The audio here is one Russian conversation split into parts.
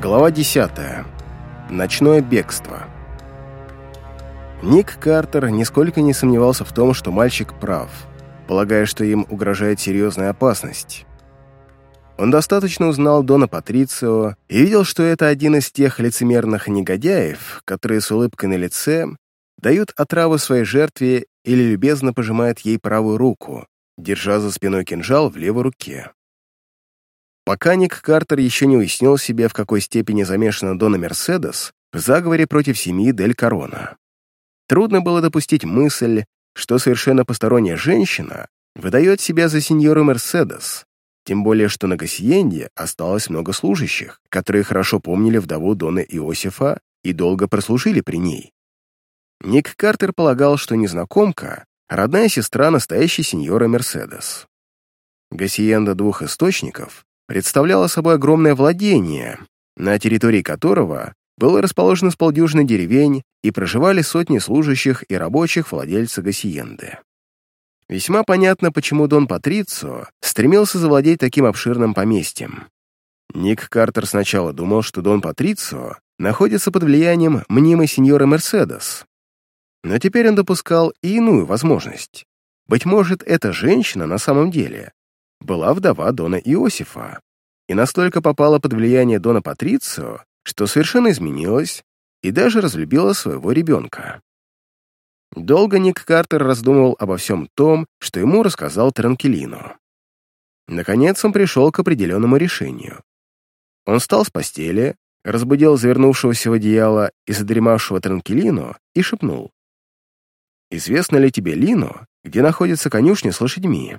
Глава 10. Ночное бегство. Ник Картер нисколько не сомневался в том, что мальчик прав, полагая, что им угрожает серьезная опасность. Он достаточно узнал Дона Патрицио и видел, что это один из тех лицемерных негодяев, которые с улыбкой на лице дают отраву своей жертве или любезно пожимают ей правую руку, держа за спиной кинжал в левой руке. Пока Ник Картер еще не уяснил себе, в какой степени замешана Дона Мерседес в заговоре против семьи Дель Корона. Трудно было допустить мысль, что совершенно посторонняя женщина выдает себя за сеньору Мерседес, тем более что на Гассиенде осталось много служащих, которые хорошо помнили вдову Дона Иосифа и долго прослужили при ней. Ник Картер полагал, что незнакомка — родная сестра настоящей сеньора Мерседес. Гассиенда двух источников представляла собой огромное владение, на территории которого было расположено с полдюжины деревень и проживали сотни служащих и рабочих владельца Гассиенды. Весьма понятно, почему Дон Патрицио стремился завладеть таким обширным поместьем. Ник Картер сначала думал, что Дон Патрицио находится под влиянием мнимой сеньоры Мерседес. Но теперь он допускал и иную возможность. Быть может, эта женщина на самом деле была вдова Дона Иосифа и настолько попала под влияние Дона Патрицио, что совершенно изменилась и даже разлюбила своего ребенка. Долго Ник Картер раздумывал обо всем том, что ему рассказал Транкелино. Наконец он пришел к определенному решению. Он встал с постели, разбудил завернувшегося в одеяло и задремавшего Транкелино и шепнул. «Известно ли тебе, Лино, где находится конюшня с лошадьми?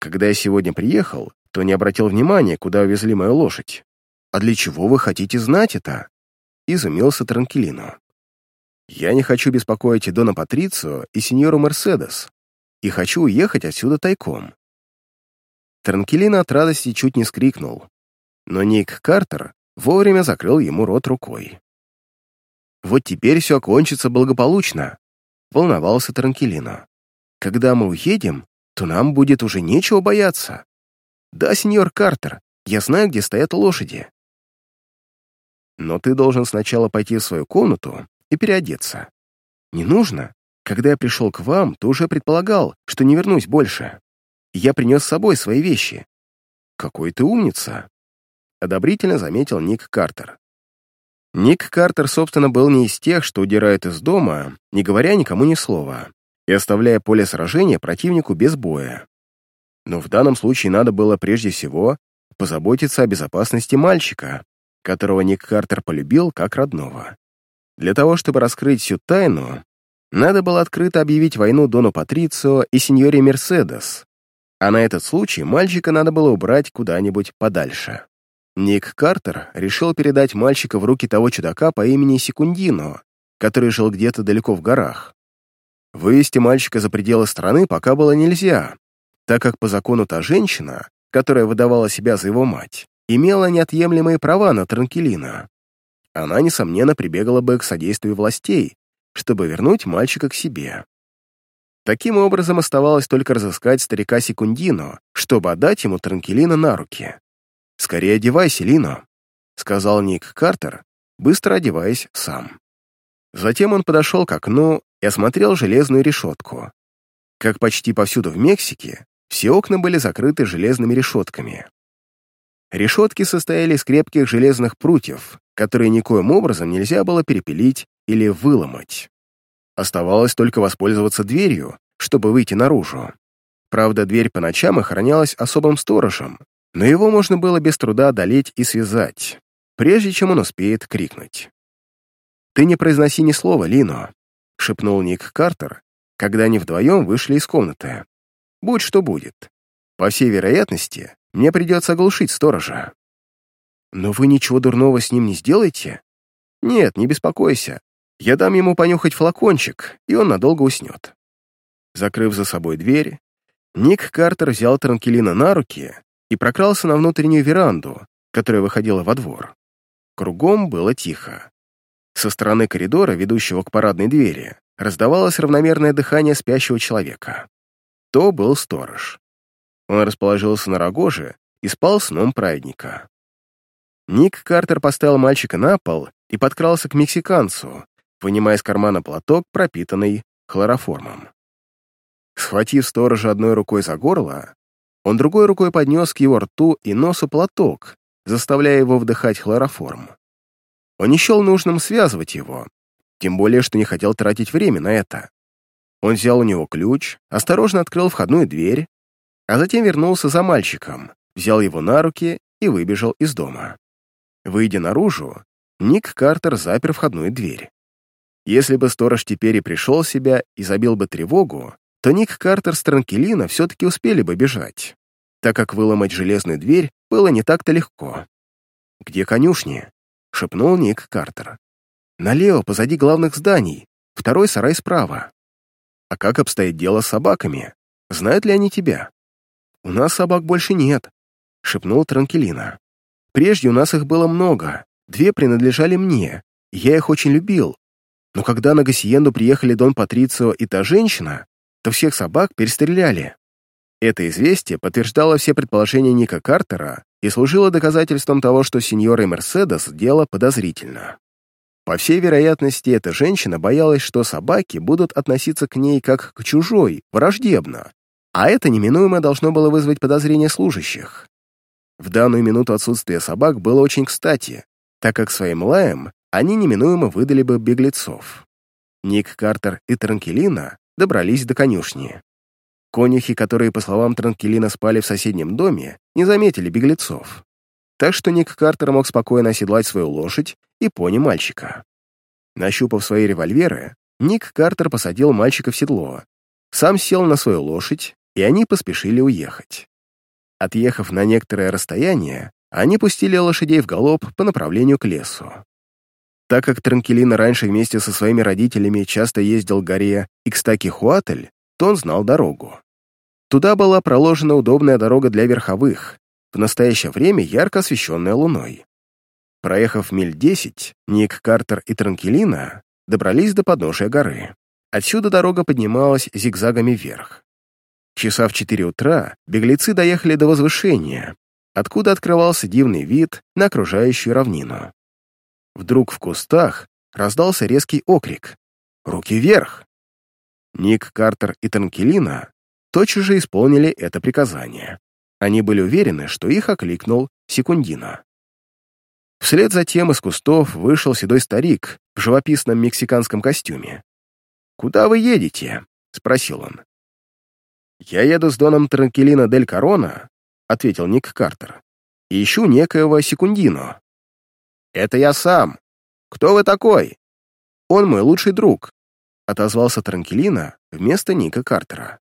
Когда я сегодня приехал, то не обратил внимания, куда увезли мою лошадь. А для чего вы хотите знать это?» Изумился Транкелино. «Я не хочу беспокоить Дона Патрицио и сеньору Мерседес, и хочу уехать отсюда тайком». Транкелино от радости чуть не скрикнул, но Ник Картер вовремя закрыл ему рот рукой. «Вот теперь все окончится благополучно», — волновался Транкелино. «Когда мы уедем, то нам будет уже нечего бояться. Да, сеньор Картер, я знаю, где стоят лошади. Но ты должен сначала пойти в свою комнату и переодеться. Не нужно. Когда я пришел к вам, ты уже предполагал, что не вернусь больше. Я принес с собой свои вещи. Какой ты умница!» Одобрительно заметил Ник Картер. Ник Картер, собственно, был не из тех, что удирает из дома, не говоря никому ни слова и оставляя поле сражения противнику без боя. Но в данном случае надо было прежде всего позаботиться о безопасности мальчика, которого Ник Картер полюбил как родного. Для того, чтобы раскрыть всю тайну, надо было открыто объявить войну Дону Патрицио и сеньоре Мерседес, а на этот случай мальчика надо было убрать куда-нибудь подальше. Ник Картер решил передать мальчика в руки того чудака по имени Секундино, который жил где-то далеко в горах. Вывести мальчика за пределы страны пока было нельзя, так как по закону та женщина, которая выдавала себя за его мать, имела неотъемлемые права на Транкелина. Она, несомненно, прибегала бы к содействию властей, чтобы вернуть мальчика к себе. Таким образом, оставалось только разыскать старика Секундино, чтобы отдать ему Транкелина на руки. «Скорее одевайся, Лино», — сказал Ник Картер, быстро одеваясь сам. Затем он подошел к окну и осмотрел железную решетку. Как почти повсюду в Мексике, все окна были закрыты железными решетками. Решетки состояли из крепких железных прутьев, которые никоим образом нельзя было перепилить или выломать. Оставалось только воспользоваться дверью, чтобы выйти наружу. Правда, дверь по ночам охранялась особым сторожем, но его можно было без труда одолеть и связать, прежде чем он успеет крикнуть. «Ты не произноси ни слова, Лино», — шепнул Ник Картер, когда они вдвоем вышли из комнаты. «Будь что будет. По всей вероятности, мне придется оглушить сторожа». «Но вы ничего дурного с ним не сделаете?» «Нет, не беспокойся. Я дам ему понюхать флакончик, и он надолго уснет». Закрыв за собой дверь, Ник Картер взял Транкелина на руки и прокрался на внутреннюю веранду, которая выходила во двор. Кругом было тихо. Со стороны коридора, ведущего к парадной двери, раздавалось равномерное дыхание спящего человека. То был сторож. Он расположился на рогоже и спал сном праведника. Ник Картер поставил мальчика на пол и подкрался к мексиканцу, вынимая из кармана платок, пропитанный хлороформом. Схватив сторожа одной рукой за горло, он другой рукой поднес к его рту и носу платок, заставляя его вдыхать хлороформ. Он не счел нужным связывать его, тем более, что не хотел тратить время на это. Он взял у него ключ, осторожно открыл входную дверь, а затем вернулся за мальчиком, взял его на руки и выбежал из дома. Выйдя наружу, Ник Картер запер входную дверь. Если бы сторож теперь и пришел в себя и забил бы тревогу, то Ник Картер с Транкелина все-таки успели бы бежать, так как выломать железную дверь было не так-то легко. «Где конюшни?» — шепнул Ник Картер. «Налево, позади главных зданий, второй сарай справа. А как обстоит дело с собаками? Знают ли они тебя?» «У нас собак больше нет», — шепнул Транкелина. «Прежде у нас их было много, две принадлежали мне, я их очень любил. Но когда на Гассиенду приехали Дон Патрицио и та женщина, то всех собак перестреляли. Это известие подтверждало все предположения Ника Картера и служило доказательством того, что сеньора Мерседес дело подозрительно. По всей вероятности, эта женщина боялась, что собаки будут относиться к ней как к чужой, враждебно, а это неминуемо должно было вызвать подозрения служащих. В данную минуту отсутствие собак было очень кстати, так как своим лаем они неминуемо выдали бы беглецов. Ник Картер и Транкелина добрались до конюшни. Конюхи, которые, по словам Транкелина, спали в соседнем доме, не заметили беглецов. Так что Ник Картер мог спокойно оседлать свою лошадь и пони мальчика. Нащупав свои револьверы, Ник Картер посадил мальчика в седло, сам сел на свою лошадь, и они поспешили уехать. Отъехав на некоторое расстояние, они пустили лошадей в галоп по направлению к лесу. Так как Транкелина раньше вместе со своими родителями часто ездил к горе Икстаки-Хуатль, то он знал дорогу. Туда была проложена удобная дорога для верховых, в настоящее время ярко освещенная луной. Проехав миль десять, Ник Картер и Транкелина добрались до подножия горы. Отсюда дорога поднималась зигзагами вверх. Часа в четыре утра беглецы доехали до возвышения, откуда открывался дивный вид на окружающую равнину. Вдруг в кустах раздался резкий окрик. «Руки вверх!» Ник, Картер и Танкелина тотчас же исполнили это приказание. Они были уверены, что их окликнул Секундина. Вслед за тем из кустов вышел седой старик в живописном мексиканском костюме. «Куда вы едете?» — спросил он. «Я еду с Доном Транкелина Дель Корона», — ответил Ник Картер, «и ищу некоего Секундино». «Это я сам. Кто вы такой?» «Он мой лучший друг», — отозвался Транкелина вместо Ника Картера.